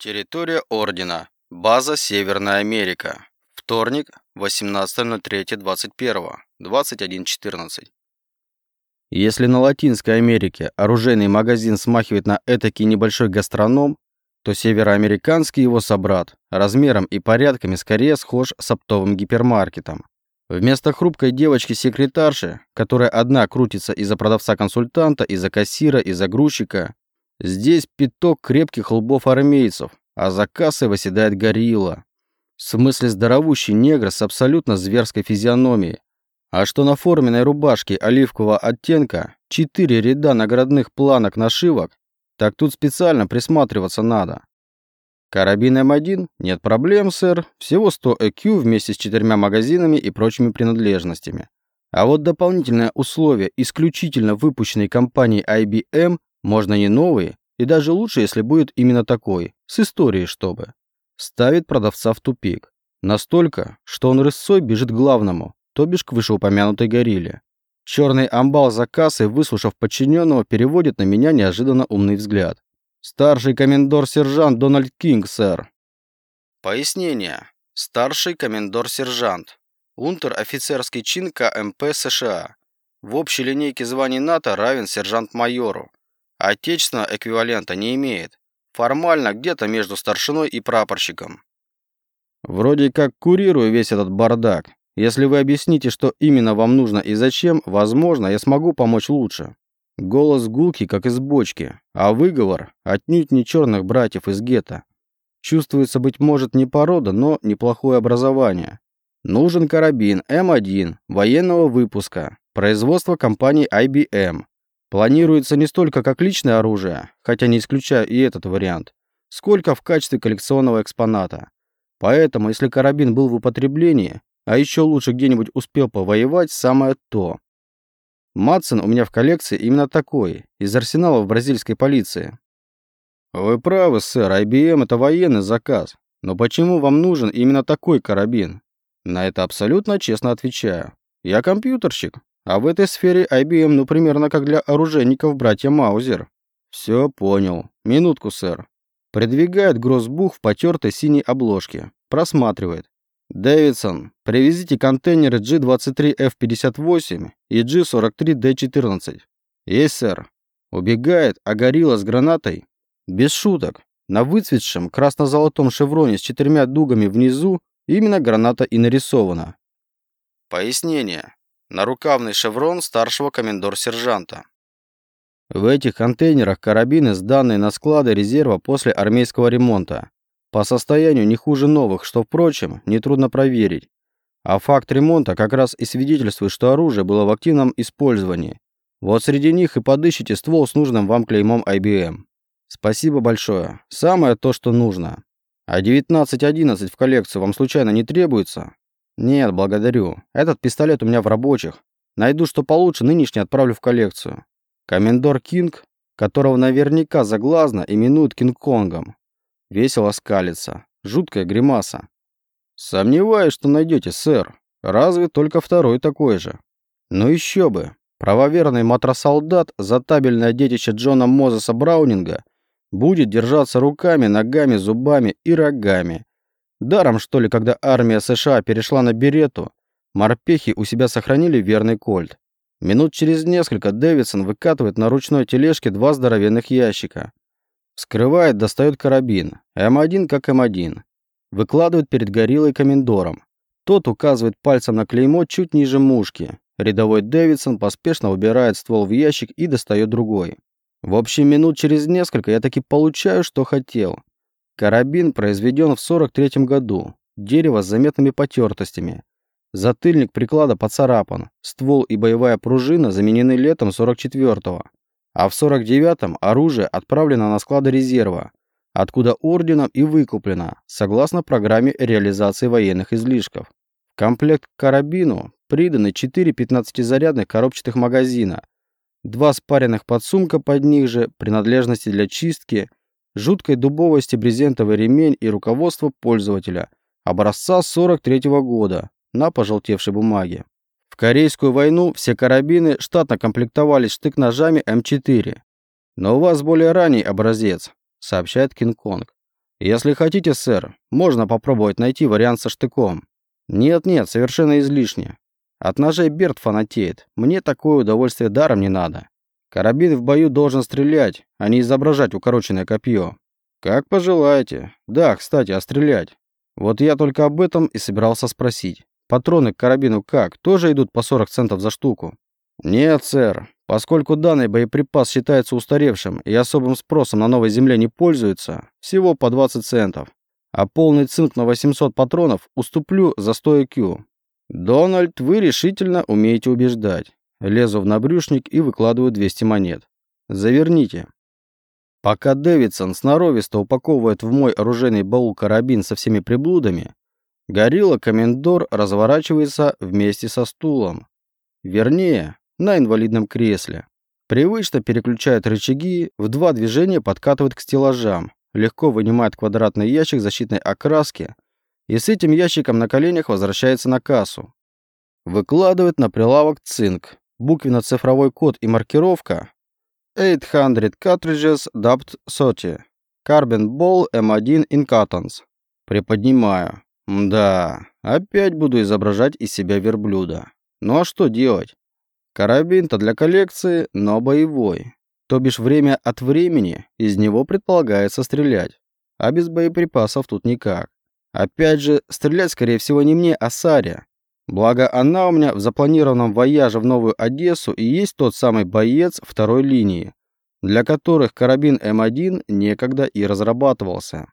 Территория Ордена. База Северная Америка. Вторник, 18.03.21. 21.14. Если на Латинской Америке оружейный магазин смахивает на этакий небольшой гастроном, то североамериканский его собрат размером и порядками скорее схож с оптовым гипермаркетом. Вместо хрупкой девочки-секретарши, которая одна крутится из-за продавца-консультанта, из-за кассира, из-за грузчика, здесь пяток крепких лбов армейцев, а за кассой восседает горилла. В смысле здоровущий негр с абсолютно зверской физиономией. А что на форменной рубашке оливкового оттенка четыре ряда наградных планок нашивок, так тут специально присматриваться надо. Карабин М1? Нет проблем, сэр. Всего 100 ЭКЮ вместе с четырьмя магазинами и прочими принадлежностями. А вот дополнительное условие исключительно выпущенной компанией IBM можно не новый, и даже лучше, если будет именно такой, с историей чтобы. Ставит продавца в тупик. Настолько, что он рысцой бежит к главному, то бишь к вышеупомянутой горилле. Черный амбал за кассой, выслушав подчиненного, переводит на меня неожиданно умный взгляд. Старший комендор-сержант Дональд Кинг, сэр. Пояснение. Старший комендор-сержант. Унтер-офицерский чин КМП США. В общей линейке званий НАТО равен сержант-майору. Отечественного эквивалента не имеет. Формально где-то между старшиной и прапорщиком. Вроде как курирую весь этот бардак. Если вы объясните, что именно вам нужно и зачем, возможно, я смогу помочь лучше. Голос гулкий, как из бочки, а выговор отнюдь не черных братьев из гетто. Чувствуется, быть может, не порода, но неплохое образование. Нужен карабин М1 военного выпуска, производство компании IBM. Планируется не столько как личное оружие, хотя не исключаю и этот вариант, сколько в качестве коллекционного экспоната. Поэтому, если карабин был в употреблении, а еще лучше где-нибудь успел повоевать, самое то. Матсон у меня в коллекции именно такой, из арсенала в бразильской полиции. Вы правы, сэр, IBM это военный заказ. Но почему вам нужен именно такой карабин? На это абсолютно честно отвечаю. Я компьютерщик, а в этой сфере IBM ну примерно как для оружейников братья Маузер. Все понял. Минутку, сэр. Придвигает гроссбух в потертой синей обложке. Просматривает. Дэвидсон, привезите контейнеры G23F58 и G43D14. Есть, сэр. Убегает, а горилла с гранатой. Без шуток. На выцветшем красно-золотом шевроне с четырьмя дугами внизу именно граната и нарисована. Пояснение. Нарукавный шеврон старшего комендор-сержанта. В этих контейнерах карабины, сданные на склады резерва после армейского ремонта. По состоянию не хуже новых, что, впрочем, нетрудно проверить. А факт ремонта как раз и свидетельствует, что оружие было в активном использовании. Вот среди них и подыщите ствол с нужным вам клеймом IBM. Спасибо большое. Самое то, что нужно. А 1911 в коллекцию вам случайно не требуется? Нет, благодарю. Этот пистолет у меня в рабочих. Найду что получше, нынешний отправлю в коллекцию. Комендор Кинг, которого наверняка заглазно именуют Кинг-Конгом, Весело скалится. Жуткая гримаса. Сомневаюсь, что найдете, сэр. Разве только второй такой же. Ну еще бы. Правоверный матросолдат, затабельное детище Джона Мозеса Браунинга, будет держаться руками, ногами, зубами и рогами. Даром, что ли, когда армия США перешла на берету, морпехи у себя сохранили верный кольт. Минут через несколько Дэвидсон выкатывает на ручной тележке два здоровенных ящика. Вскрывает, достает карабин. М1 как М1. Выкладывает перед гориллой комендором. Тот указывает пальцем на клеймо чуть ниже мушки. Рядовой Дэвидсон поспешно убирает ствол в ящик и достает другой. В общем, минут через несколько я таки получаю, что хотел. Карабин произведен в 43 году. Дерево с заметными потертостями. Затыльник приклада поцарапан. Ствол и боевая пружина заменены летом 44-го а в 49-м оружие отправлено на склады резерва, откуда орденом и выкуплено, согласно программе реализации военных излишков. В комплект к карабину приданы 4 15-зарядных коробчатых магазина, два спаренных подсумка под них же, принадлежности для чистки, жуткой дубовости брезентовый ремень и руководство пользователя образца 43 -го года на пожелтевшей бумаге. Корейскую войну все карабины штатно комплектовались штык-ножами М4. Но у вас более ранний образец, сообщает Кинг-Конг. Если хотите, сэр, можно попробовать найти вариант со штыком. Нет-нет, совершенно излишне. От ножей Берт фанатеет. Мне такое удовольствие даром не надо. Карабин в бою должен стрелять, а не изображать укороченное копье. Как пожелаете. Да, кстати, а стрелять? Вот я только об этом и собирался спросить. Патроны к карабину как? Тоже идут по 40 центов за штуку? Нет, сэр. Поскольку данный боеприпас считается устаревшим и особым спросом на новой земле не пользуется, всего по 20 центов. А полный цинк на 800 патронов уступлю за 100 IQ. Дональд, вы решительно умеете убеждать. Лезу в набрюшник и выкладываю 200 монет. Заверните. Пока Дэвидсон сноровисто упаковывает в мой оружейный баул карабин со всеми приблудами, горилла Комендор разворачивается вместе со стулом. Вернее, на инвалидном кресле. Привычно переключает рычаги, в два движения подкатывает к стеллажам, легко вынимает квадратный ящик защитной окраски и с этим ящиком на коленях возвращается на кассу. Выкладывает на прилавок цинк, буквенно-цифровой код и маркировка 800 cartridges dubbed SOTI. Carbon Ball M1 in cartons. Приподнимаю. Да, опять буду изображать из себя верблюда. Ну а что делать? Карабин-то для коллекции, но боевой. То бишь время от времени из него предполагается стрелять. А без боеприпасов тут никак. Опять же, стрелять, скорее всего, не мне, а Саре. Благо, она у меня в запланированном вояже в Новую Одессу и есть тот самый боец второй линии, для которых карабин М1 некогда и разрабатывался.